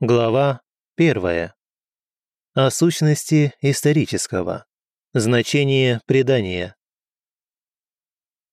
Глава 1. О сущности исторического. Значение предания.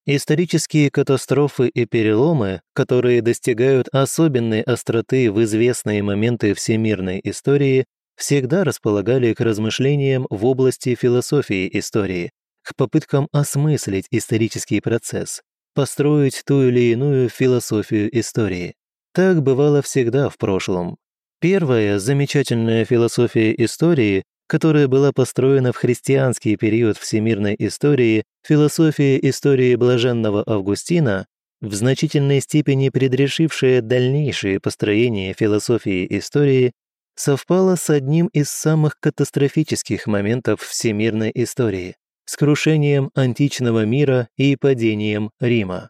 Исторические катастрофы и переломы, которые достигают особенной остроты в известные моменты всемирной истории, всегда располагали к размышлениям в области философии истории, к попыткам осмыслить исторический процесс, построить ту или иную философию истории. Так бывало всегда в прошлом, Первая замечательная философия истории, которая была построена в христианский период всемирной истории, философия истории блаженного Августина, в значительной степени предрешившая дальнейшее построение философии истории, совпала с одним из самых катастрофических моментов всемирной истории – с крушением античного мира и падением Рима.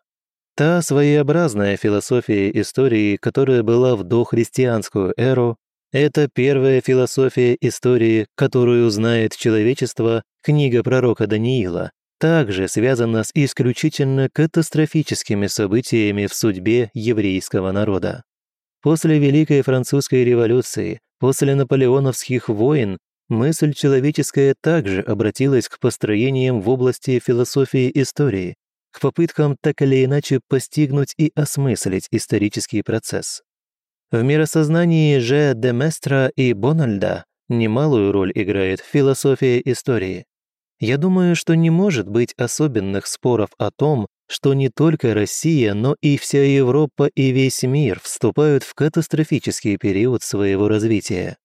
Та своеобразная философия истории, которая была в дохристианскую эру, это первая философия истории, которую знает человечество, книга пророка Даниила, также связана с исключительно катастрофическими событиями в судьбе еврейского народа. После Великой Французской революции, после наполеоновских войн, мысль человеческая также обратилась к построениям в области философии истории, к попыткам так или иначе постигнуть и осмыслить исторический процесс. В миросознании же Деместра и Бональда немалую роль играет философия истории. Я думаю, что не может быть особенных споров о том, что не только Россия, но и вся Европа и весь мир вступают в катастрофический период своего развития.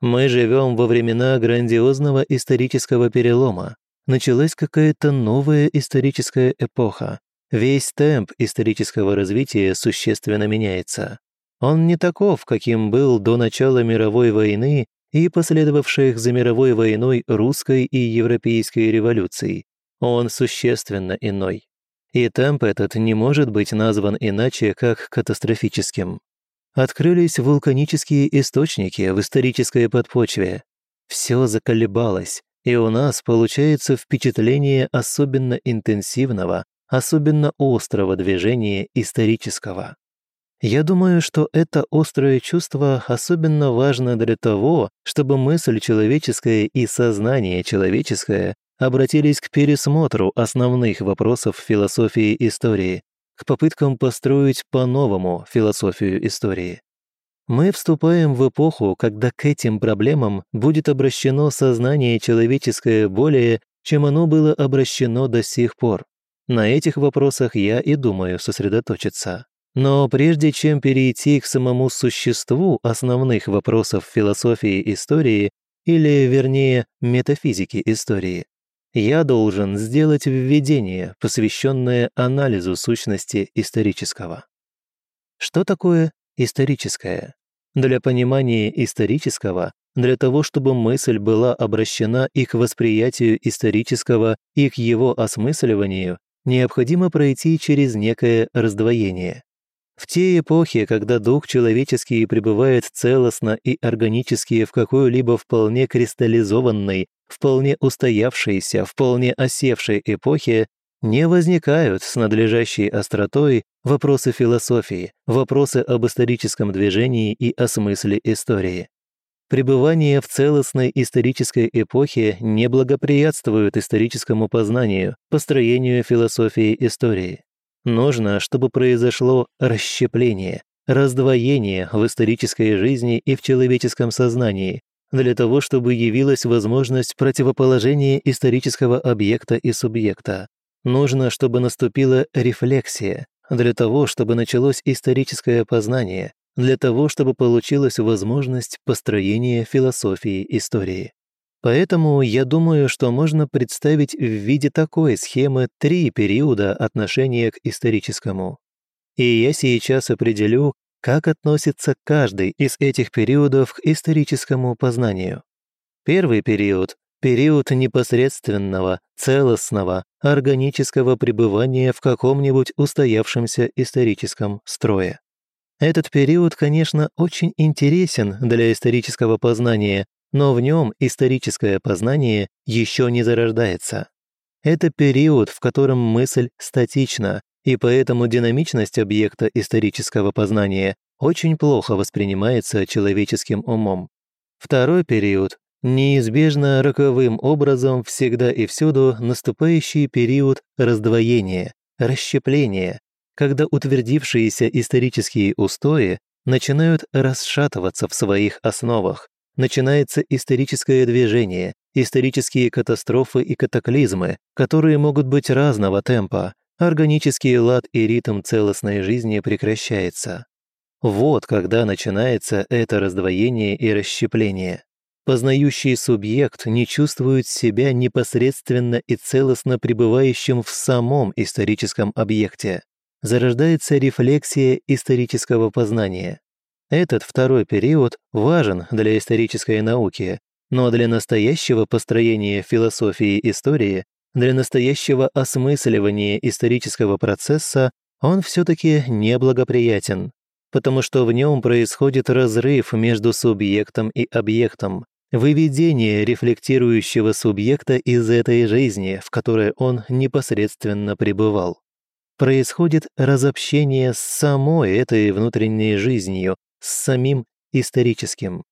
Мы живем во времена грандиозного исторического перелома, началась какая-то новая историческая эпоха. Весь темп исторического развития существенно меняется. Он не таков, каким был до начала мировой войны и последовавших за мировой войной русской и европейской революций. Он существенно иной. И темп этот не может быть назван иначе, как катастрофическим. Открылись вулканические источники в исторической подпочве. Все заколебалось, и у нас получается впечатление особенно интенсивного, особенно острого движения исторического. Я думаю, что это острое чувство особенно важно для того, чтобы мысль человеческая и сознание человеческое обратились к пересмотру основных вопросов философии истории, к попыткам построить по-новому философию истории. Мы вступаем в эпоху, когда к этим проблемам будет обращено сознание человеческое более, чем оно было обращено до сих пор. На этих вопросах я и думаю сосредоточиться. Но прежде чем перейти к самому существу основных вопросов философии истории, или, вернее, метафизики истории, я должен сделать введение, посвященное анализу сущности исторического. Что такое историческое. Для понимания исторического, для того, чтобы мысль была обращена и к восприятию исторического, и к его осмысливанию, необходимо пройти через некое раздвоение. В те эпохи, когда дух человеческий пребывает целостно и органически в какой-либо вполне кристаллизованной, вполне устоявшейся, вполне осевшей эпохе, не возникают с надлежащей остротой вопросы философии, вопросы об историческом движении и о смысле истории. Пребывание в целостной исторической эпохе не благоприятствует историческому познанию, построению философии истории. Нужно, чтобы произошло расщепление, раздвоение в исторической жизни и в человеческом сознании, для того, чтобы явилась возможность противоположения исторического объекта и субъекта, Нужно, чтобы наступила рефлексия, для того, чтобы началось историческое познание, для того, чтобы получилась возможность построения философии истории. Поэтому я думаю, что можно представить в виде такой схемы три периода отношения к историческому. И я сейчас определю, как относится каждый из этих периодов к историческому познанию. Первый период период непосредственного, целостного, органического пребывания в каком-нибудь устоявшемся историческом строе. Этот период, конечно, очень интересен для исторического познания, но в нем историческое познание еще не зарождается. Это период, в котором мысль статична, и поэтому динамичность объекта исторического познания очень плохо воспринимается человеческим умом. Второй период – неизбежно роковым образом всегда и всюду наступающий период раздвоения, расщепления, когда утвердившиеся исторические устои начинают расшатываться в своих основах, начинается историческое движение, исторические катастрофы и катаклизмы, которые могут быть разного темпа, органический лад и ритм целостной жизни прекращается. Вот когда начинается это раздвоение и расщепление. Познающий субъект не чувствует себя непосредственно и целостно пребывающим в самом историческом объекте. Зарождается рефлексия исторического познания. Этот второй период важен для исторической науки, но для настоящего построения философии истории, для настоящего осмысливания исторического процесса он все-таки неблагоприятен, потому что в нем происходит разрыв между субъектом и объектом, выведение рефлектирующего субъекта из этой жизни, в которой он непосредственно пребывал. Происходит разобщение с самой этой внутренней жизнью, с самим историческим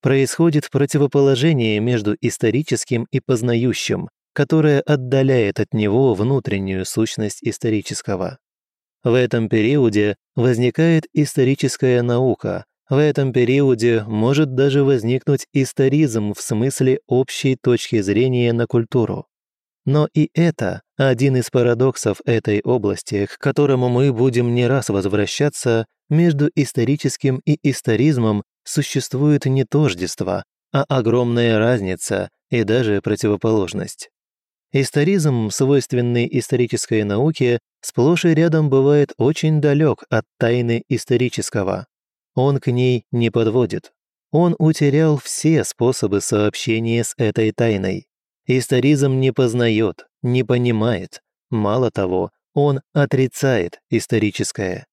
происходит противоположение между историческим и познающим, которое отдаляет от него внутреннюю сущность исторического. В этом периоде возникает историческая наука, в этом периоде может даже возникнуть историзм в смысле общей точки зрения на культуру. Но и это один из парадоксов этой области, к которому мы будем не раз возвращаться, между историческим и историзмом существует не тождество, а огромная разница и даже противоположность. Историзм, свойственный исторической науке, сплошь и рядом бывает очень далек от тайны исторического. Он к ней не подводит. Он утерял все способы сообщения с этой тайной. Историзм не познает, не понимает. Мало того, он отрицает историческое.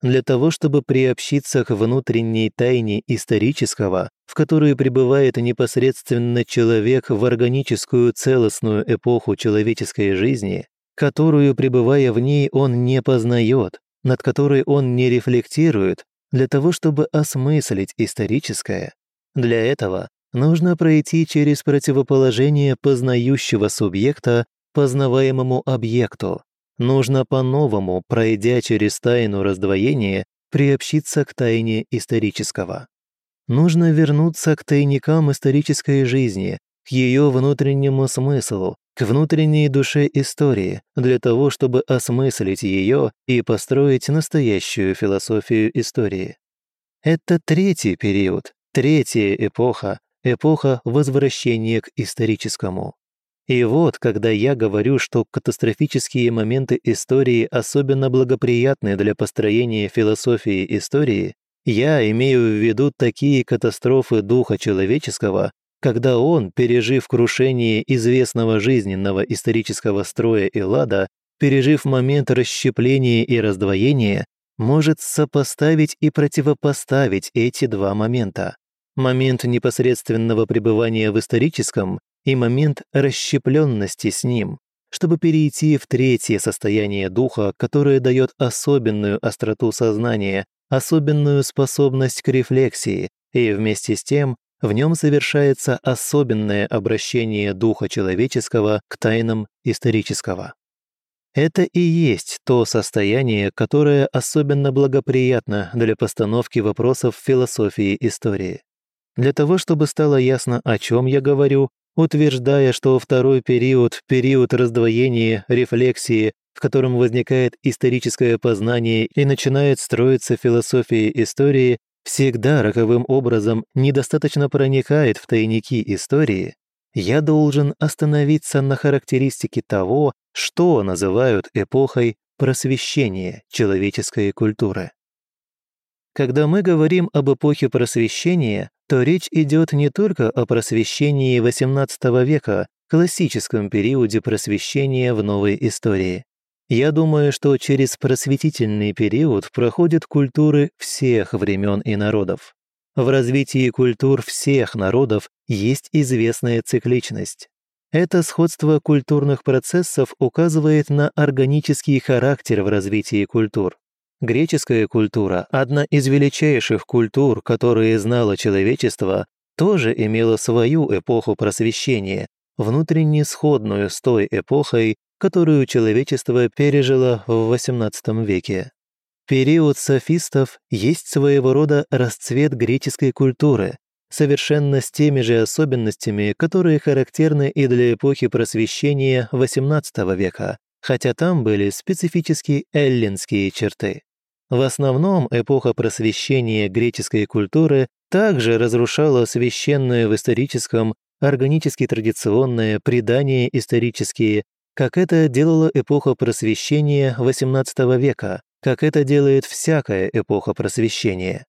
Для того, чтобы приобщиться к внутренней тайне исторического, в которую пребывает непосредственно человек в органическую целостную эпоху человеческой жизни, которую, пребывая в ней, он не познает, над которой он не рефлектирует, для того, чтобы осмыслить историческое. Для этого нужно пройти через противоположение познающего субъекта познаваемому объекту, Нужно по-новому, пройдя через тайну раздвоения, приобщиться к тайне исторического. Нужно вернуться к тайникам исторической жизни, к ее внутреннему смыслу, к внутренней душе истории, для того, чтобы осмыслить ее и построить настоящую философию истории. Это третий период, третья эпоха, эпоха возвращения к историческому. И вот, когда я говорю, что катастрофические моменты истории особенно благоприятны для построения философии истории, я имею в виду такие катастрофы духа человеческого, когда он, пережив крушение известного жизненного исторического строя и лада, пережив момент расщепления и раздвоения, может сопоставить и противопоставить эти два момента. Момент непосредственного пребывания в историческом и момент расщепленности с ним, чтобы перейти в третье состояние духа, которое дает особенную остроту сознания, особенную способность к рефлексии, и вместе с тем в нем совершается особенное обращение духа человеческого к тайнам исторического. Это и есть то состояние, которое особенно благоприятно для постановки вопросов философии истории. Для того, чтобы стало ясно, о чем я говорю, утверждая, что второй период – период раздвоения, рефлексии, в котором возникает историческое познание и начинает строиться философия истории, всегда роковым образом недостаточно проникает в тайники истории, я должен остановиться на характеристике того, что называют эпохой просвещения человеческой культуры. Когда мы говорим об эпохе просвещения, то речь идет не только о просвещении XVIII века, классическом периоде просвещения в новой истории. Я думаю, что через просветительный период проходят культуры всех времен и народов. В развитии культур всех народов есть известная цикличность. Это сходство культурных процессов указывает на органический характер в развитии культур. Греческая культура, одна из величайших культур, которые знало человечество, тоже имела свою эпоху просвещения, внутренне сходную с той эпохой, которую человечество пережило в XVIII веке. Период софистов есть своего рода расцвет греческой культуры, совершенно с теми же особенностями, которые характерны и для эпохи просвещения XVIII века, хотя там были специфические эллинские черты. В основном эпоха просвещения греческой культуры также разрушала священное в историческом, органически традиционное предание исторические, как это делала эпоха просвещения XVIII века, как это делает всякая эпоха просвещения.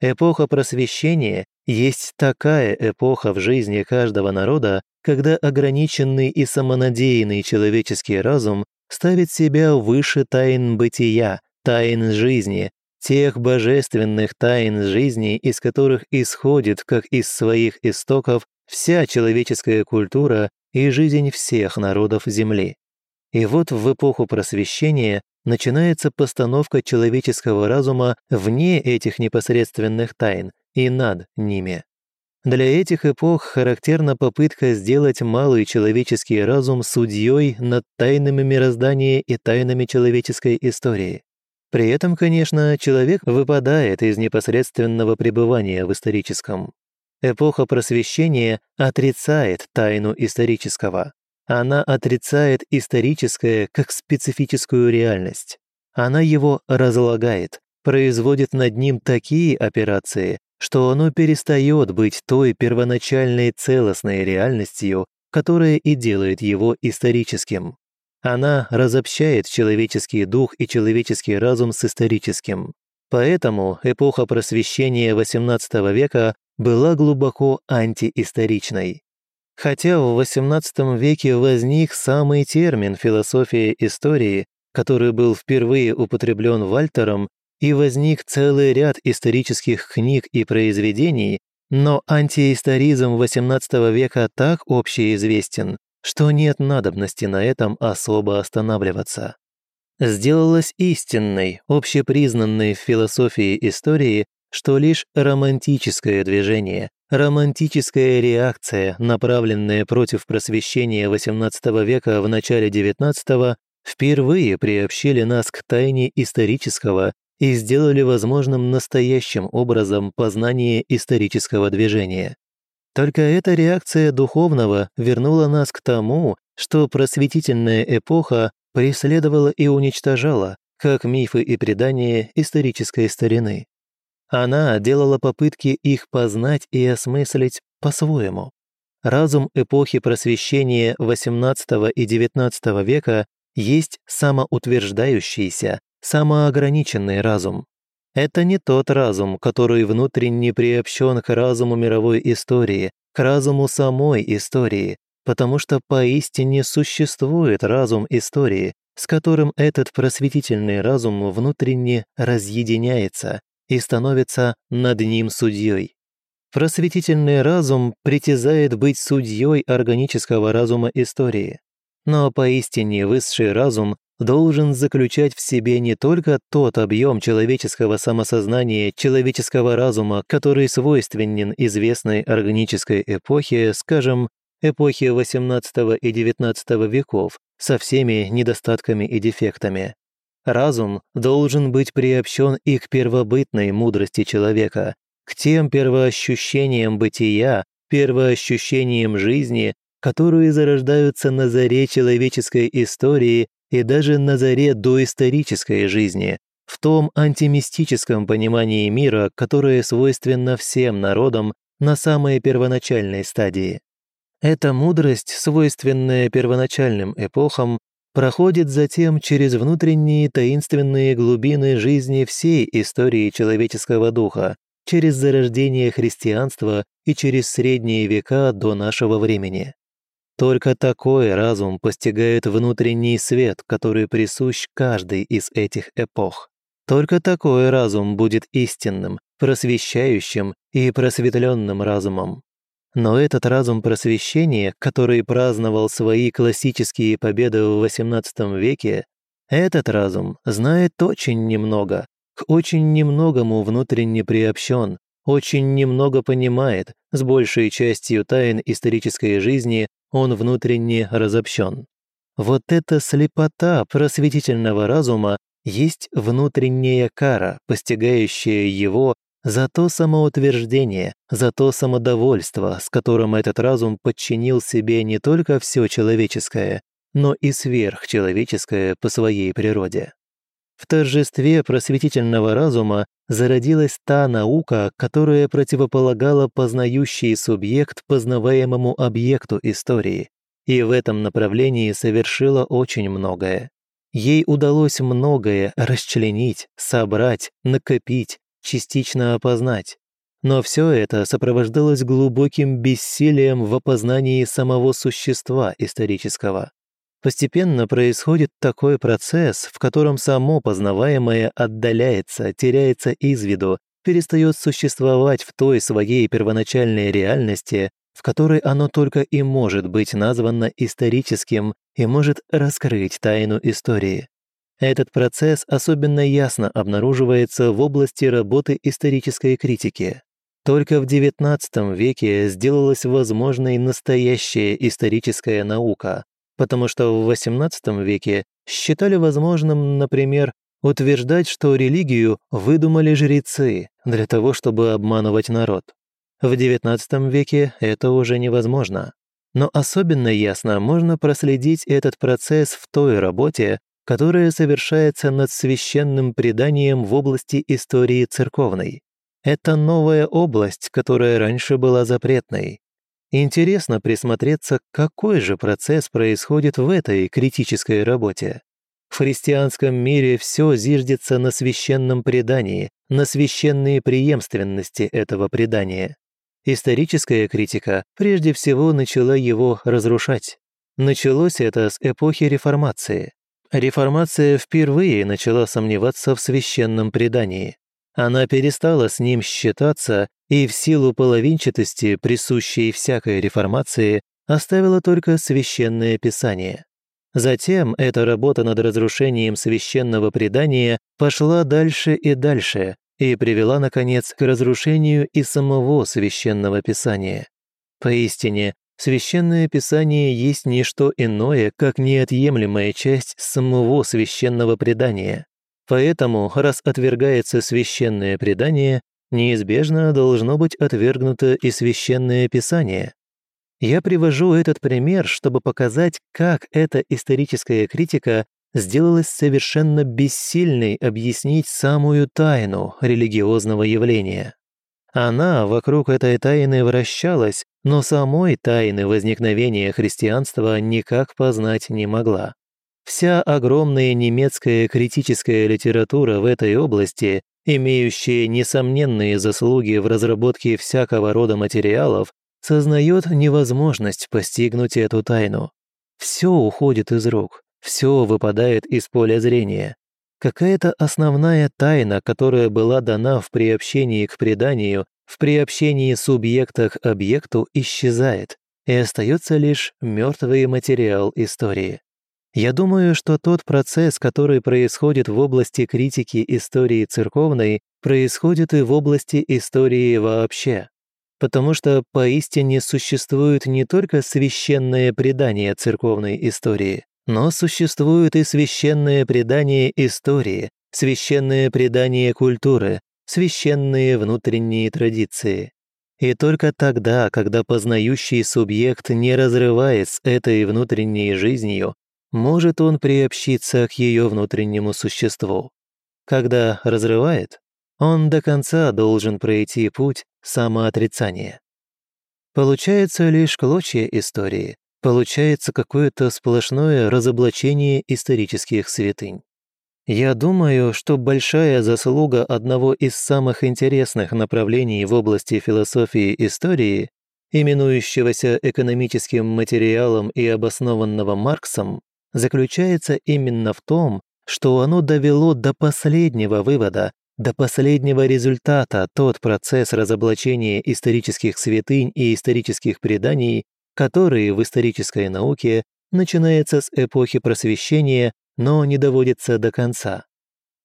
Эпоха просвещения есть такая эпоха в жизни каждого народа, когда ограниченный и самонадеянный человеческий разум ставит себя выше тайн бытия, тайн жизни, тех божественных тайн жизни, из которых исходит, как из своих истоков, вся человеческая культура и жизнь всех народов Земли. И вот в эпоху просвещения начинается постановка человеческого разума вне этих непосредственных тайн и над ними. Для этих эпох характерна попытка сделать малый человеческий разум судьей над тайнами мироздания и тайнами человеческой истории. При этом, конечно, человек выпадает из непосредственного пребывания в историческом. Эпоха просвещения отрицает тайну исторического. Она отрицает историческое как специфическую реальность. Она его разлагает, производит над ним такие операции, что оно перестает быть той первоначальной целостной реальностью, которая и делает его историческим. Она разобщает человеческий дух и человеческий разум с историческим. Поэтому эпоха просвещения XVIII века была глубоко антиисторичной. Хотя в XVIII веке возник самый термин «философия истории», который был впервые употреблен Вальтером, и возник целый ряд исторических книг и произведений, но антиисторизм XVIII века так общеизвестен, что нет надобности на этом особо останавливаться. Сделалось истинной, общепризнанной в философии истории, что лишь романтическое движение, романтическая реакция, направленная против просвещения XVIII века в начале XIX, впервые приобщили нас к тайне исторического и сделали возможным настоящим образом познание исторического движения. Только эта реакция духовного вернула нас к тому, что просветительная эпоха преследовала и уничтожала, как мифы и предания исторической старины. Она делала попытки их познать и осмыслить по-своему. Разум эпохи просвещения XVIII и XIX века есть самоутверждающийся, самоограниченный разум. Это не тот разум, который внутренне приобщен к разуму мировой истории, к разуму самой истории, потому что поистине существует разум истории, с которым этот просветительный разум внутренне разъединяется и становится над ним судьей. Просветительный разум притязает быть судьей органического разума истории. Но поистине высший разум должен заключать в себе не только тот объем человеческого самосознания, человеческого разума, который свойственен известной органической эпохе, скажем, эпохе XVIII и XIX веков, со всеми недостатками и дефектами. Разум должен быть приобщен и к первобытной мудрости человека, к тем первоощущениям бытия, первоощущениям жизни, которые зарождаются на заре человеческой истории и даже на заре доисторической жизни, в том антимистическом понимании мира, которое свойственно всем народам на самой первоначальной стадии. Эта мудрость, свойственная первоначальным эпохам, проходит затем через внутренние таинственные глубины жизни всей истории человеческого духа, через зарождение христианства и через средние века до нашего времени. Только такой разум постигает внутренний свет, который присущ каждой из этих эпох. Только такой разум будет истинным, просвещающим и просветленным разумом. Но этот разум просвещения, который праздновал свои классические победы в XVIII веке, этот разум знает очень немного, к очень немногому внутренне приобщен, очень немного понимает, с большей частью тайн исторической жизни он внутренне разобщен. Вот эта слепота просветительного разума есть внутренняя кара, постигающая его за то самоутверждение, за то самодовольство, с которым этот разум подчинил себе не только все человеческое, но и сверхчеловеческое по своей природе. В торжестве просветительного разума зародилась та наука, которая противополагала познающий субъект познаваемому объекту истории, и в этом направлении совершила очень многое. Ей удалось многое расчленить, собрать, накопить, частично опознать. Но все это сопровождалось глубоким бессилием в опознании самого существа исторического. Постепенно происходит такой процесс, в котором само познаваемое отдаляется, теряется из виду, перестает существовать в той своей первоначальной реальности, в которой оно только и может быть названо историческим и может раскрыть тайну истории. Этот процесс особенно ясно обнаруживается в области работы исторической критики. Только в XIX веке сделалась возможной настоящая историческая наука, потому что в XVIII веке считали возможным, например, утверждать, что религию выдумали жрецы для того, чтобы обманывать народ. В XIX веке это уже невозможно. Но особенно ясно можно проследить этот процесс в той работе, которая совершается над священным преданием в области истории церковной. Это новая область, которая раньше была запретной. Интересно присмотреться, какой же процесс происходит в этой критической работе. В христианском мире все зиждется на священном предании, на священной преемственности этого предания. Историческая критика прежде всего начала его разрушать. Началось это с эпохи Реформации. Реформация впервые начала сомневаться в священном предании. Она перестала с ним считаться и в силу половинчатости, присущей всякой реформации, оставила только священное писание. Затем эта работа над разрушением священного предания пошла дальше и дальше и привела, наконец, к разрушению и самого священного писания. Поистине, священное писание есть не что иное, как неотъемлемая часть самого священного предания. Поэтому, раз отвергается священное предание, неизбежно должно быть отвергнуто и священное писание. Я привожу этот пример, чтобы показать, как эта историческая критика сделалась совершенно бессильной объяснить самую тайну религиозного явления. Она вокруг этой тайны вращалась, но самой тайны возникновения христианства никак познать не могла. Вся огромная немецкая критическая литература в этой области имеющие несомненные заслуги в разработке всякого рода материалов, сознает невозможность постигнуть эту тайну. Все уходит из рук, все выпадает из поля зрения. Какая-то основная тайна, которая была дана в приобщении к преданию, в приобщении субъекта к объекту, исчезает, и остается лишь мертвый материал истории. Я думаю, что тот процесс, который происходит в области критики истории церковной, происходит и в области истории вообще. Потому что поистине существует не только священное предание церковной истории, но существует и священное предание истории, священное предание культуры, священные внутренние традиции. И только тогда, когда познающий субъект не разрывает с этой внутренней жизнью, может он приобщиться к ее внутреннему существу. Когда разрывает, он до конца должен пройти путь самоотрицания. Получается лишь клочья истории, получается какое-то сплошное разоблачение исторических святынь. Я думаю, что большая заслуга одного из самых интересных направлений в области философии истории, именующегося экономическим материалом и обоснованного Марксом, заключается именно в том, что оно довело до последнего вывода, до последнего результата тот процесс разоблачения исторических святынь и исторических преданий, который в исторической науке начинается с эпохи просвещения, но не доводится до конца.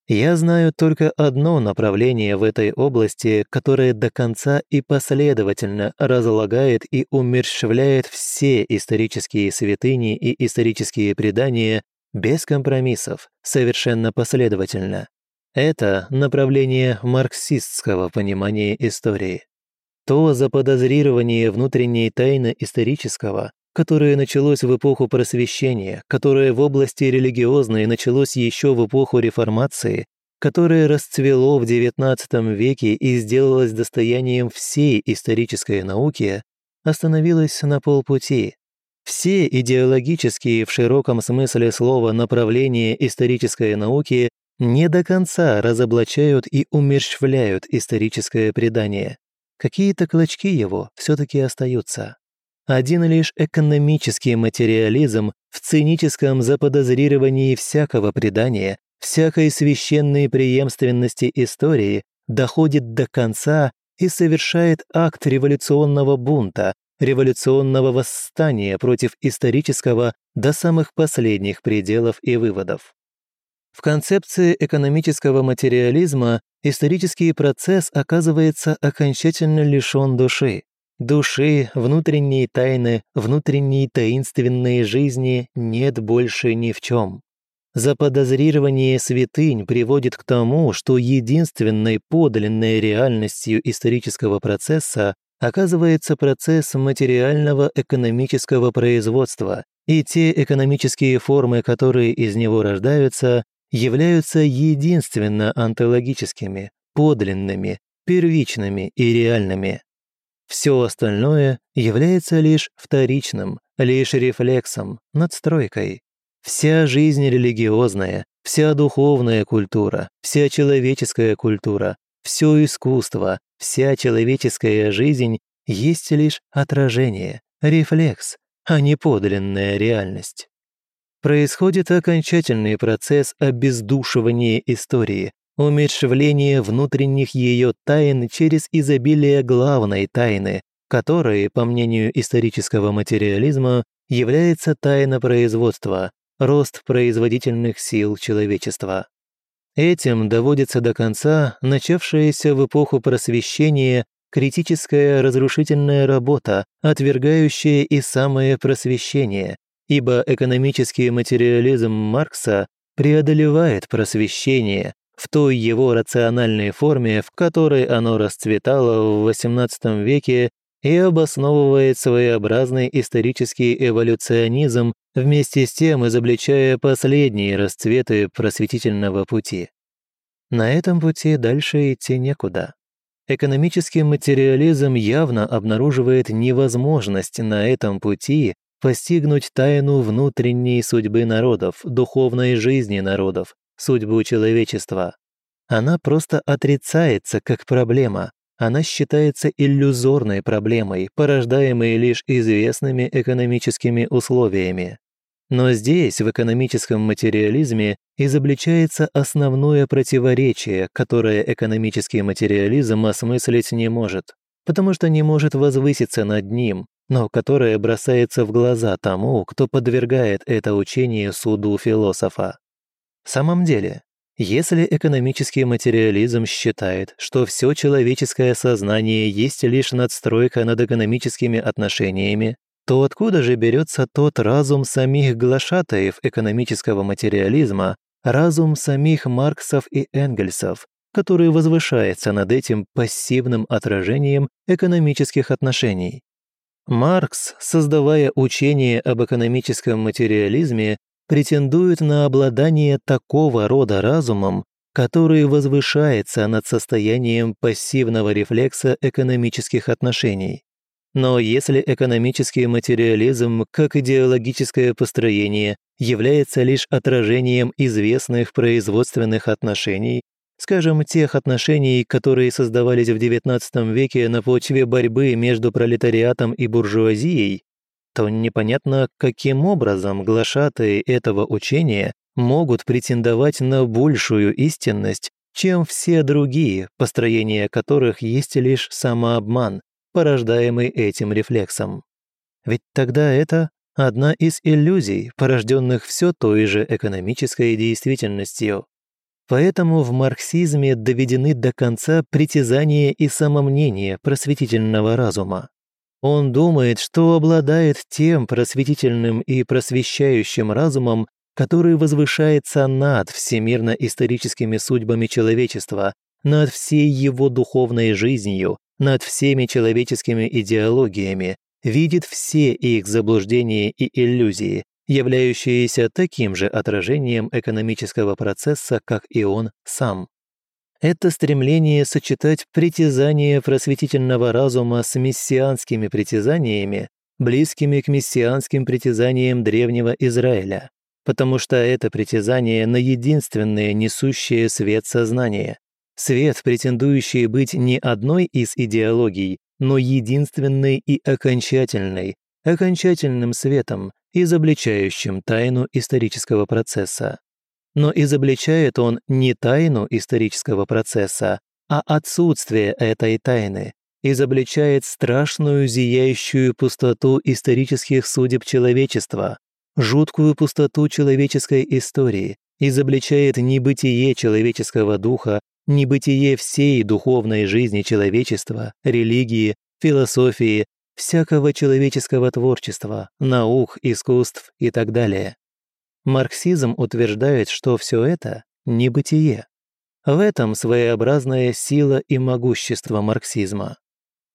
Я знаю только одно направление в этой области, которое до конца и последовательно разлагает и умерщвляет все исторические святыни и исторические предания без компромиссов, совершенно последовательно. Это направление марксистского понимания истории. То заподозрирование внутренней тайны исторического, которое началось в эпоху просвещения, которое в области религиозной началось еще в эпоху реформации, которое расцвело в XIX веке и сделалось достоянием всей исторической науки, остановилось на полпути. Все идеологические в широком смысле слова направления исторической науки не до конца разоблачают и умерщвляют историческое предание. Какие-то клочки его все-таки остаются. Один лишь экономический материализм в циническом заподозрировании всякого предания, всякой священной преемственности истории доходит до конца и совершает акт революционного бунта, революционного восстания против исторического до самых последних пределов и выводов. В концепции экономического материализма исторический процесс оказывается окончательно лишен души. Души, внутренние тайны, внутренние таинственные жизни нет больше ни в чем. Заподозрирование святынь приводит к тому, что единственной подлинной реальностью исторического процесса оказывается процесс материального экономического производства, и те экономические формы, которые из него рождаются, являются единственно онтологическими, подлинными, первичными и реальными. Все остальное является лишь вторичным, лишь рефлексом, надстройкой. Вся жизнь религиозная, вся духовная культура, вся человеческая культура, все искусство, вся человеческая жизнь есть лишь отражение, рефлекс, а не подлинная реальность. Происходит окончательный процесс обездушивания истории, умерщвление внутренних ее тайн через изобилие главной тайны, которой, по мнению исторического материализма, является тайна производства, рост производительных сил человечества. Этим доводится до конца начавшаяся в эпоху просвещения критическая разрушительная работа, отвергающая и самое просвещение, ибо экономический материализм Маркса преодолевает просвещение, в той его рациональной форме, в которой оно расцветало в XVIII веке и обосновывает своеобразный исторический эволюционизм, вместе с тем изобличая последние расцветы просветительного пути. На этом пути дальше идти некуда. Экономический материализм явно обнаруживает невозможность на этом пути постигнуть тайну внутренней судьбы народов, духовной жизни народов, судьбу человечества. Она просто отрицается как проблема. Она считается иллюзорной проблемой, порождаемой лишь известными экономическими условиями. Но здесь, в экономическом материализме, изобличается основное противоречие, которое экономический материализм осмыслить не может, потому что не может возвыситься над ним, но которое бросается в глаза тому, кто подвергает это учение суду философа. В самом деле, если экономический материализм считает, что все человеческое сознание есть лишь надстройка над экономическими отношениями, то откуда же берется тот разум самих глашатаев экономического материализма, разум самих Марксов и Энгельсов, который возвышается над этим пассивным отражением экономических отношений? Маркс, создавая учение об экономическом материализме, претендует на обладание такого рода разумом, который возвышается над состоянием пассивного рефлекса экономических отношений. Но если экономический материализм, как идеологическое построение, является лишь отражением известных производственных отношений, скажем, тех отношений, которые создавались в XIX веке на почве борьбы между пролетариатом и буржуазией, то непонятно, каким образом глашатые этого учения могут претендовать на большую истинность, чем все другие, построение которых есть лишь самообман, порождаемый этим рефлексом. Ведь тогда это одна из иллюзий, порожденных все той же экономической действительностью. Поэтому в марксизме доведены до конца притязания и самомнения просветительного разума. Он думает, что обладает тем просветительным и просвещающим разумом, который возвышается над всемирно-историческими судьбами человечества, над всей его духовной жизнью, над всеми человеческими идеологиями, видит все их заблуждения и иллюзии, являющиеся таким же отражением экономического процесса, как и он сам. Это стремление сочетать притязания просветительного разума с мессианскими притязаниями, близкими к мессианским притязаниям древнего Израиля, потому что это притязание на единственное несущее свет сознание, свет, претендующий быть не одной из идеологий, но единственной и окончательной, окончательным светом, изобличающим тайну исторического процесса. Но изобличает он не тайну исторического процесса, а отсутствие этой тайны, изобличает страшную зияющую пустоту исторических судеб человечества, жуткую пустоту человеческой истории, изобличает небытие человеческого духа, небытие всей духовной жизни человечества, религии, философии, всякого человеческого творчества, наук, искусств и так далее. Марксизм утверждает, что все это – небытие. В этом своеобразная сила и могущество марксизма.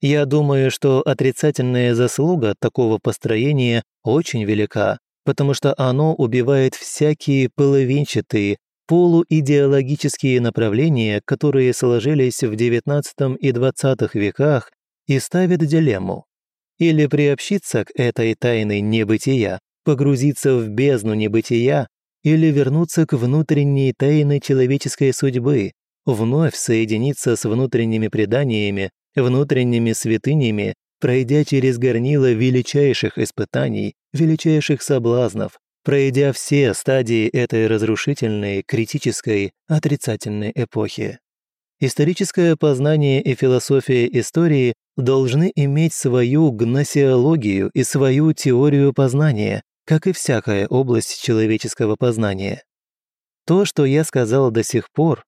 Я думаю, что отрицательная заслуга такого построения очень велика, потому что оно убивает всякие половинчатые, полуидеологические направления, которые сложились в XIX и XX веках и ставит дилемму или приобщиться к этой тайной небытия, погрузиться в бездну небытия, или вернуться к внутренней тайне человеческой судьбы, вновь соединиться с внутренними преданиями, внутренними святынями, пройдя через горнило величайших испытаний, величайших соблазнов, пройдя все стадии этой разрушительной, критической, отрицательной эпохи. Историческое познание и философия истории должны иметь свою гносеологию и свою теорию познания, как и всякая область человеческого познания. То, что я сказал до сих пор,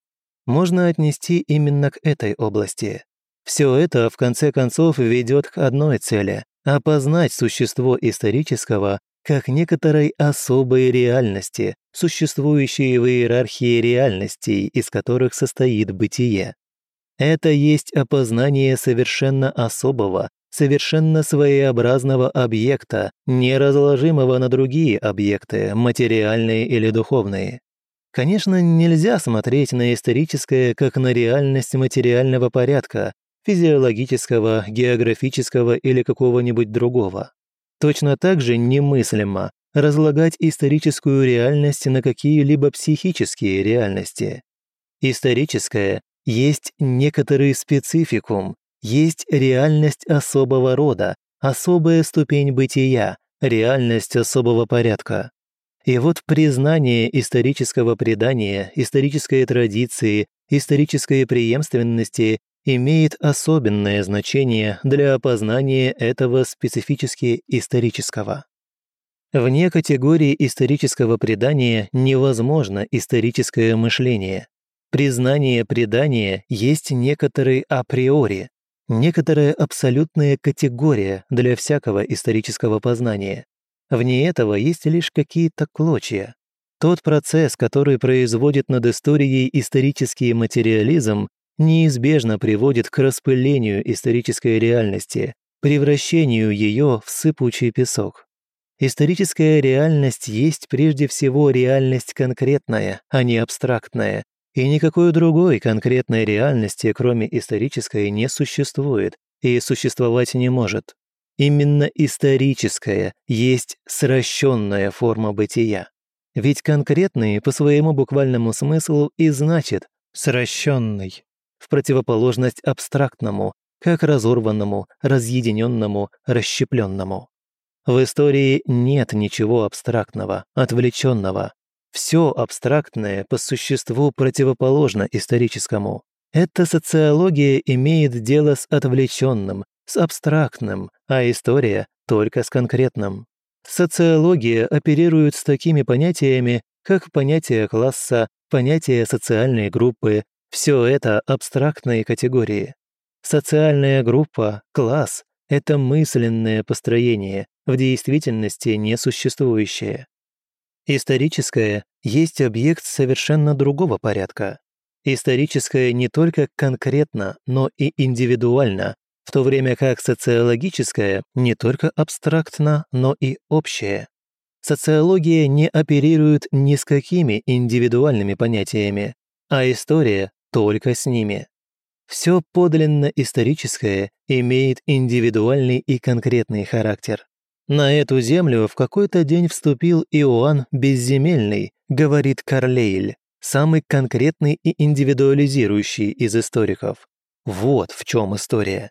можно отнести именно к этой области. Все это, в конце концов, ведет к одной цели – опознать существо исторического как некоторой особой реальности, существующей в иерархии реальностей, из которых состоит бытие. Это есть опознание совершенно особого, совершенно своеобразного объекта, неразложимого на другие объекты, материальные или духовные. Конечно, нельзя смотреть на историческое как на реальность материального порядка, физиологического, географического или какого-нибудь другого. Точно так же немыслимо разлагать историческую реальность на какие-либо психические реальности. Историческое есть некоторый спецификум, есть реальность особого рода, особая ступень бытия, реальность особого порядка. И вот признание исторического предания, исторической традиции, исторической преемственности имеет особенное значение для опознания этого специфически исторического. Вне категории исторического предания невозможно историческое мышление. Признание предания есть некоторый априори, некоторая абсолютная категория для всякого исторического познания. Вне этого есть лишь какие-то клочья. Тот процесс, который производит над историей исторический материализм, неизбежно приводит к распылению исторической реальности, превращению ее в сыпучий песок. Историческая реальность есть прежде всего реальность конкретная, а не абстрактная, и никакой другой конкретной реальности, кроме исторической, не существует и существовать не может. Именно историческая есть сращенная форма бытия. Ведь конкретный по своему буквальному смыслу и значит сращенный в противоположность абстрактному, как разорванному, разъединенному, расщепленному. В истории нет ничего абстрактного, отвлеченного. Все абстрактное по существу противоположно историческому. Эта социология имеет дело с отвлеченным, с абстрактным, а история только с конкретным. Социология оперирует с такими понятиями, как понятие класса, понятие социальной группы – все это абстрактные категории. Социальная группа, класс – это мысленное построение, в действительности несуществующее. Историческое есть объект совершенно другого порядка. Историческое не только конкретно, но и индивидуально, в то время как социологическое не только абстрактно, но и общее. Социология не оперирует ни с какими индивидуальными понятиями, а история только с ними. Все подлинно историческое имеет индивидуальный и конкретный характер. На эту землю в какой-то день вступил Иоанн Безземельный, говорит Карлейль, самый конкретный и индивидуализирующий из историков. Вот в чем история.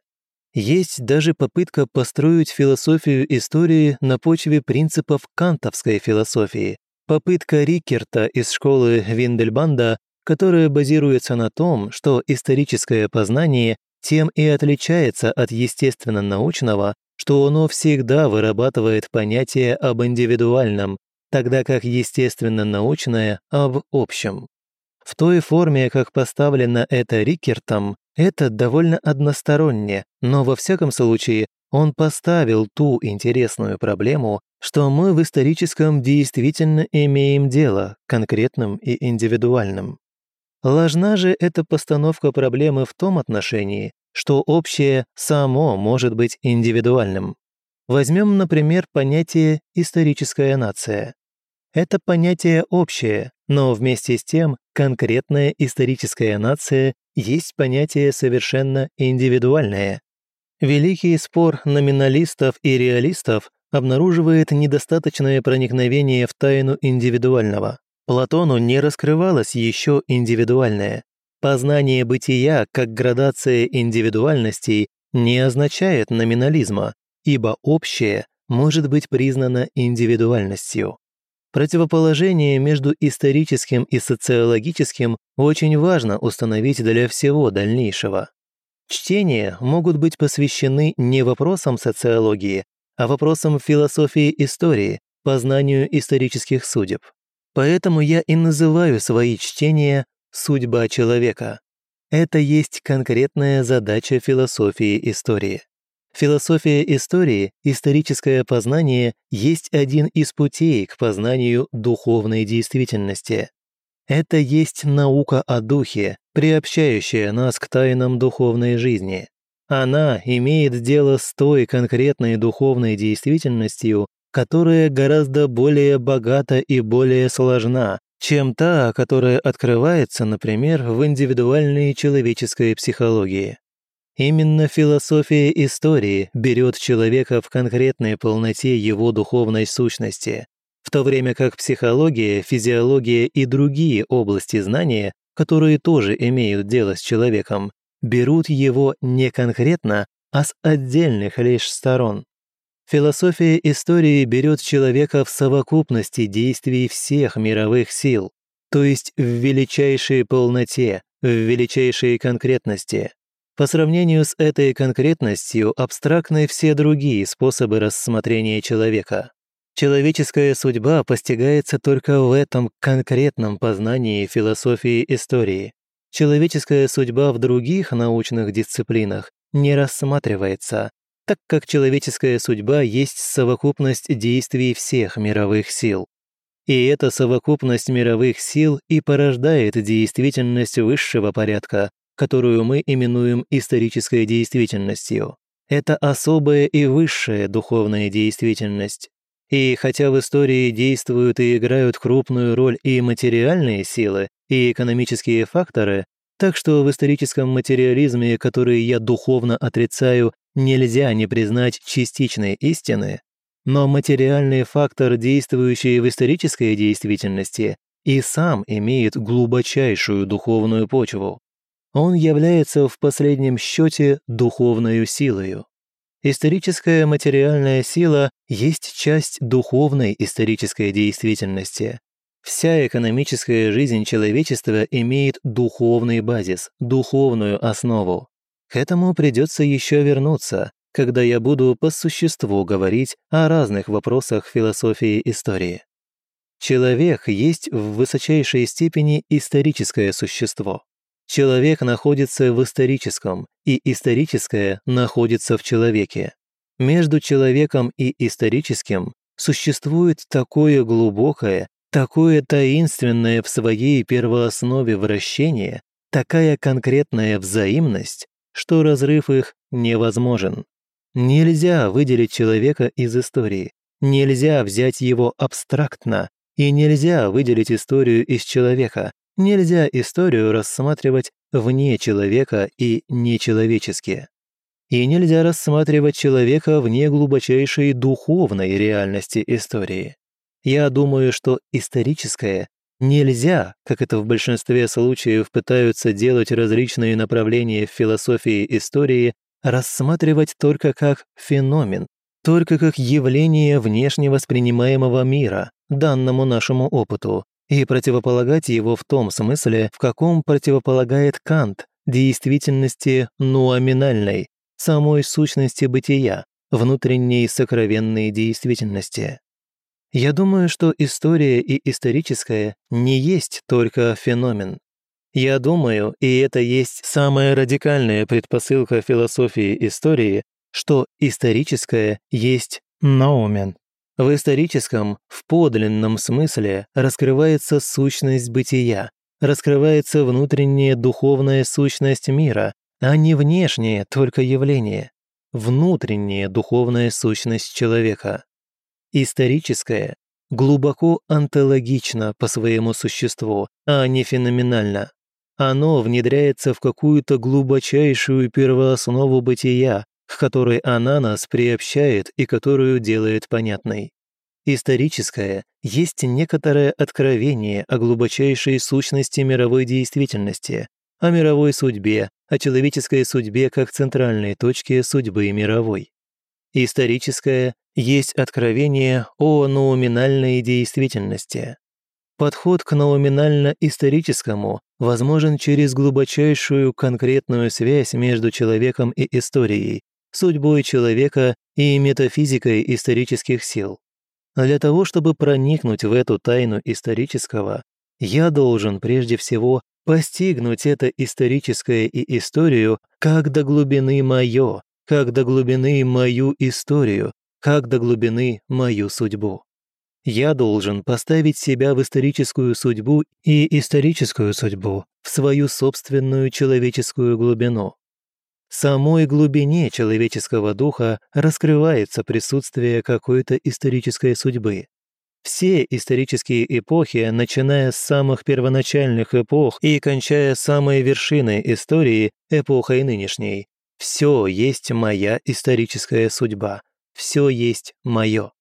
Есть даже попытка построить философию истории на почве принципов кантовской философии, попытка Рикерта из школы Виндельбанда, которая базируется на том, что историческое познание тем и отличается от естественно-научного, что оно всегда вырабатывает понятие об индивидуальном, тогда как естественно-научное – об общем. В той форме, как поставлено это Рикертом, это довольно односторонне, но во всяком случае он поставил ту интересную проблему, что мы в историческом действительно имеем дело, конкретным и индивидуальным. Ложна же эта постановка проблемы в том отношении, что общее само может быть индивидуальным. Возьмем, например, понятие «историческая нация». Это понятие общее, но вместе с тем конкретная историческая нация есть понятие совершенно индивидуальное. Великий спор номиналистов и реалистов обнаруживает недостаточное проникновение в тайну индивидуального. Платону не раскрывалось еще индивидуальное. Познание бытия как градация индивидуальностей не означает номинализма, ибо общее может быть признано индивидуальностью. Противоположение между историческим и социологическим очень важно установить для всего дальнейшего. Чтения могут быть посвящены не вопросам социологии, а вопросам философии истории, познанию исторических судеб. Поэтому я и называю свои чтения «Судьба человека». Это есть конкретная задача философии истории. Философия истории, историческое познание есть один из путей к познанию духовной действительности. Это есть наука о духе, приобщающая нас к тайнам духовной жизни. Она имеет дело с той конкретной духовной действительностью, которая гораздо более богата и более сложна, чем та, которая открывается, например, в индивидуальной человеческой психологии. Именно философия истории берет человека в конкретной полноте его духовной сущности, в то время как психология, физиология и другие области знания, которые тоже имеют дело с человеком, берут его не конкретно, а с отдельных лишь сторон. Философия истории берет человека в совокупности действий всех мировых сил, то есть в величайшей полноте, в величайшей конкретности. По сравнению с этой конкретностью абстрактны все другие способы рассмотрения человека. Человеческая судьба постигается только в этом конкретном познании философии истории. Человеческая судьба в других научных дисциплинах не рассматривается, так как человеческая судьба есть совокупность действий всех мировых сил. И эта совокупность мировых сил и порождает действительность высшего порядка, которую мы именуем исторической действительностью. Это особая и высшая духовная действительность. И хотя в истории действуют и играют крупную роль и материальные силы, и экономические факторы, так что в историческом материализме, который я духовно отрицаю, нельзя не признать частичной истины, но материальный фактор, действующий в исторической действительности, и сам имеет глубочайшую духовную почву он является в последнем счете духовной силою. Историческая материальная сила есть часть духовной исторической действительности. Вся экономическая жизнь человечества имеет духовный базис, духовную основу. К этому придется еще вернуться, когда я буду по существу говорить о разных вопросах философии истории. Человек есть в высочайшей степени историческое существо. Человек находится в историческом, и историческое находится в человеке. Между человеком и историческим существует такое глубокое, такое таинственное в своей первооснове вращение, такая конкретная взаимность, что разрыв их невозможен. Нельзя выделить человека из истории, нельзя взять его абстрактно, и нельзя выделить историю из человека, нельзя историю рассматривать вне человека и нечеловечески. И нельзя рассматривать человека вне глубочайшей духовной реальности истории. Я думаю, что историческое нельзя, как это в большинстве случаев пытаются делать различные направления в философии истории, рассматривать только как феномен, только как явление внешне воспринимаемого мира, данному нашему опыту, и противополагать его в том смысле, в каком противополагает Кант действительности нуаминальной, самой сущности бытия, внутренней сокровенной действительности. Я думаю, что история и историческое не есть только феномен. Я думаю, и это есть самая радикальная предпосылка философии истории, что историческое есть ноумен. В историческом, в подлинном смысле раскрывается сущность бытия, раскрывается внутренняя духовная сущность мира, а не внешнее только явление, внутренняя духовная сущность человека. Историческое глубоко онтологично по своему существу, а не феноменально. Оно внедряется в какую-то глубочайшую первооснову бытия, к которой она нас приобщает и которую делает понятной. Историческое есть некоторое откровение о глубочайшей сущности мировой действительности, о мировой судьбе, о человеческой судьбе как центральной точке судьбы мировой. Историческое есть откровение о науминальной действительности. Подход к науминально-историческому возможен через глубочайшую конкретную связь между человеком и историей, судьбой человека и метафизикой исторических сил. Для того, чтобы проникнуть в эту тайну исторического, я должен прежде всего постигнуть это историческое и историю как до глубины мое, как до глубины мою историю, как до глубины мою судьбу. Я должен поставить себя в историческую судьбу и историческую судьбу в свою собственную человеческую глубину. Самой глубине человеческого духа раскрывается присутствие какой-то исторической судьбы. Все исторические эпохи, начиная с самых первоначальных эпох и кончая самой вершиной истории, эпохой нынешней, все есть моя историческая судьба, все есть мое.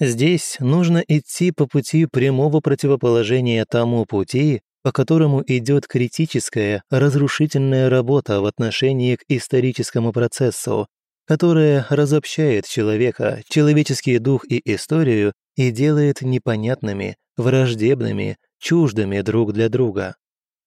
Здесь нужно идти по пути прямого противоположения тому пути, по которому идет критическая, разрушительная работа в отношении к историческому процессу, которая разобщает человека, человеческий дух и историю и делает непонятными, враждебными, чуждыми друг для друга.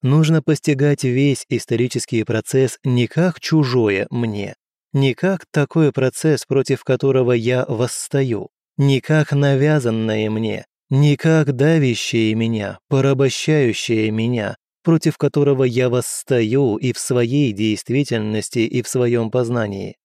Нужно постигать весь исторический процесс не как чужое мне, не как такой процесс, против которого я восстаю, не как навязанное мне, не как давящее меня, порабощающее меня, против которого я восстаю и в своей действительности, и в своем познании.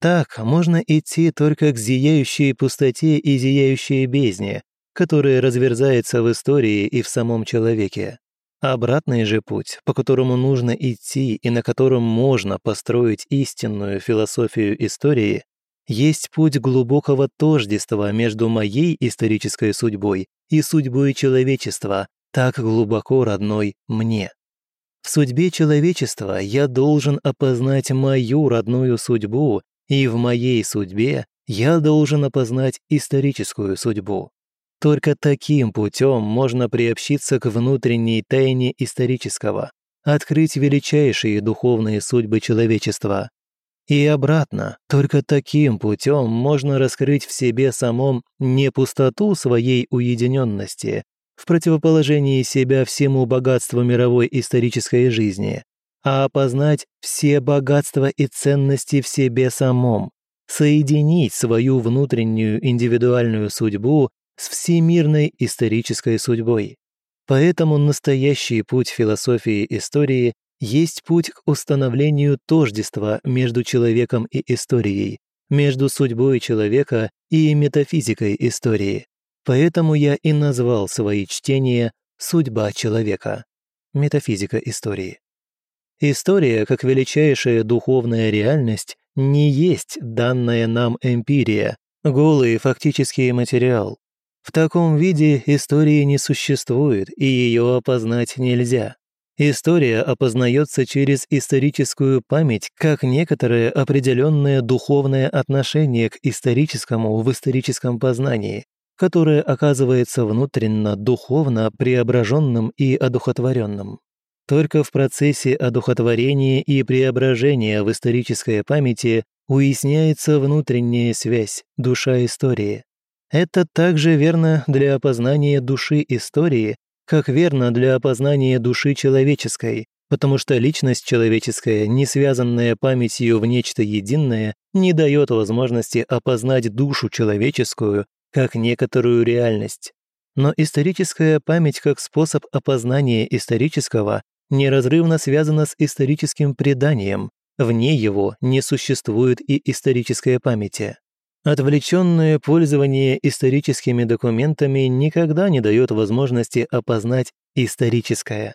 Так можно идти только к зияющей пустоте и зияющей бездне, которая разверзается в истории и в самом человеке. Обратный же путь, по которому нужно идти и на котором можно построить истинную философию истории, есть путь глубокого тождества между моей исторической судьбой и судьбой человечества, так глубоко родной мне. В судьбе человечества я должен опознать мою родную судьбу, и в моей судьбе я должен опознать историческую судьбу. Только таким путем можно приобщиться к внутренней тайне исторического, открыть величайшие духовные судьбы человечества. И обратно, только таким путем можно раскрыть в себе самом не пустоту своей уединенности, в противоположении себя всему богатству мировой исторической жизни, а опознать все богатства и ценности в себе самом, соединить свою внутреннюю индивидуальную судьбу с всемирной исторической судьбой. Поэтому настоящий путь философии истории есть путь к установлению тождества между человеком и историей, между судьбой человека и метафизикой истории. Поэтому я и назвал свои чтения «Судьба человека» – метафизика истории. История, как величайшая духовная реальность, не есть данная нам эмпирия, голый фактический материал. В таком виде истории не существует, и ее опознать нельзя. История опознается через историческую память как некоторое определенное духовное отношение к историческому в историческом познании, которое оказывается внутренно духовно преображенным и одухотворенным. Только в процессе одухотворения и преображения в исторической памяти уясняется внутренняя связь, душа истории. Это также верно для опознания души истории, как верно для опознания души человеческой, потому что личность человеческая, не связанная памятью в нечто единое, не дает возможности опознать душу человеческую как некоторую реальность. Но историческая память как способ опознания исторического неразрывно связана с историческим преданием, вне его не существует и историческая памяти. Отвлеченное пользование историческими документами никогда не дает возможности опознать историческое.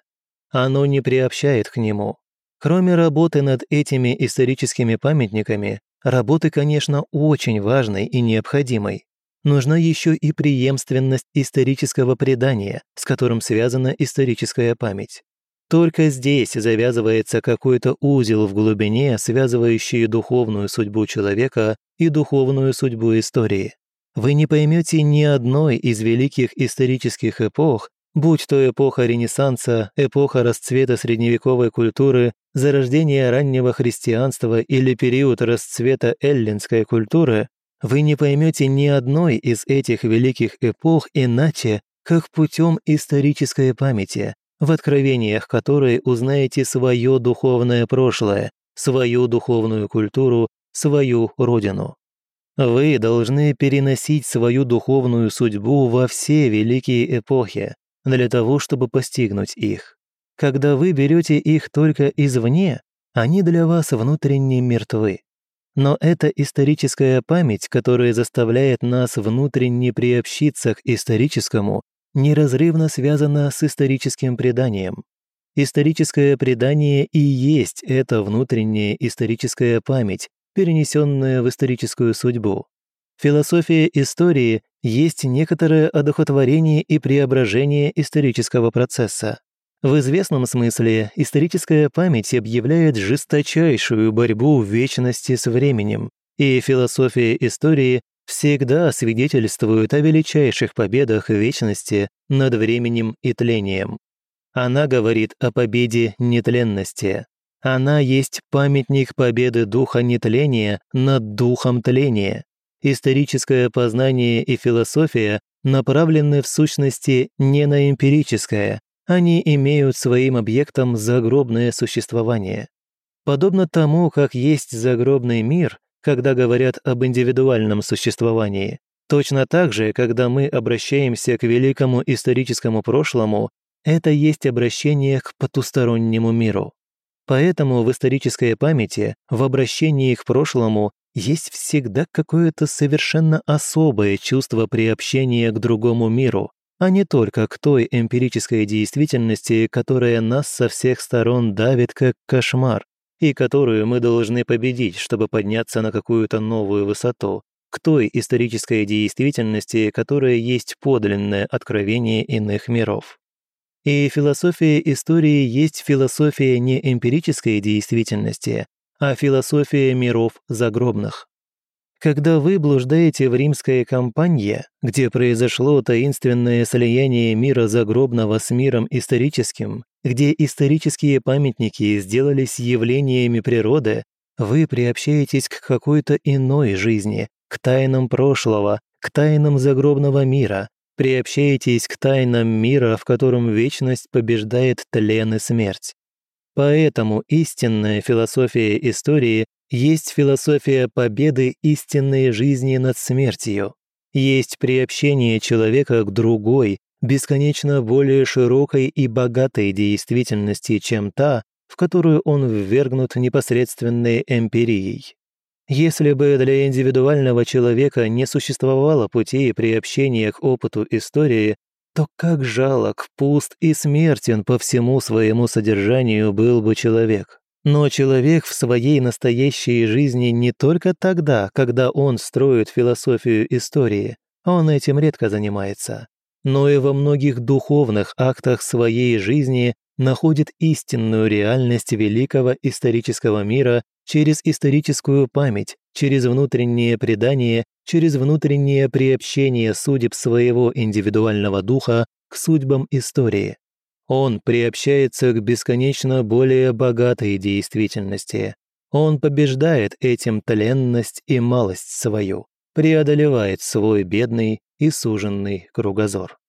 Оно не приобщает к нему. Кроме работы над этими историческими памятниками, работы, конечно, очень важной и необходимой, нужна еще и преемственность исторического предания, с которым связана историческая память. Только здесь завязывается какой-то узел в глубине, связывающий духовную судьбу человека и духовную судьбу истории. Вы не поймете ни одной из великих исторических эпох, будь то эпоха Ренессанса, эпоха расцвета средневековой культуры, зарождение раннего христианства или период расцвета эллинской культуры, вы не поймете ни одной из этих великих эпох иначе, как путем исторической памяти, в откровениях которой узнаете свое духовное прошлое, свою духовную культуру, свою родину. Вы должны переносить свою духовную судьбу во все великие эпохи, для того, чтобы постигнуть их. Когда вы берете их только извне, они для вас внутренне мертвы. Но это историческая память, которая заставляет нас внутренне приобщиться к историческому, неразрывно связана с историческим преданием. Историческое предание и есть эта внутренняя историческая память, перенесенная в историческую судьбу. Философия истории есть некоторое одухотворение и преображение исторического процесса. В известном смысле историческая память объявляет жесточайшую борьбу вечности с временем, и философия истории всегда свидетельствует о величайших победах вечности над временем и тлением. Она говорит о победе нетленности. Она есть памятник победы духа нетления над духом тления. Историческое познание и философия направлены в сущности не на эмпирическое, они имеют своим объектом загробное существование. Подобно тому, как есть загробный мир, когда говорят об индивидуальном существовании, точно так же, когда мы обращаемся к великому историческому прошлому, это есть обращение к потустороннему миру. Поэтому в исторической памяти, в обращении к прошлому, есть всегда какое-то совершенно особое чувство приобщения к другому миру, а не только к той эмпирической действительности, которая нас со всех сторон давит как кошмар, и которую мы должны победить, чтобы подняться на какую-то новую высоту, к той исторической действительности, которая есть подлинное откровение иных миров. И философия истории есть философия не эмпирической действительности, а философия миров загробных. Когда вы блуждаете в римской кампании, где произошло таинственное слияние мира загробного с миром историческим, где исторические памятники сделались явлениями природы, вы приобщаетесь к какой-то иной жизни, к тайнам прошлого, к тайнам загробного мира, приобщаетесь к тайнам мира, в котором вечность побеждает тлен и смерть. Поэтому истинная философия истории есть философия победы истинной жизни над смертью. есть приобщение человека к другой, бесконечно более широкой и богатой действительности, чем та, в которую он ввергнут непосредственной эмпирией. Если бы для индивидуального человека не существовало путей приобщения к опыту истории, то как жалок, пуст и смертен по всему своему содержанию был бы человек. Но человек в своей настоящей жизни не только тогда, когда он строит философию истории, он этим редко занимается, но и во многих духовных актах своей жизни находит истинную реальность великого исторического мира через историческую память, через внутреннее предание, через внутреннее приобщение судеб своего индивидуального духа к судьбам истории. Он приобщается к бесконечно более богатой действительности. Он побеждает этим тленность и малость свою, преодолевает свой бедный и суженный кругозор.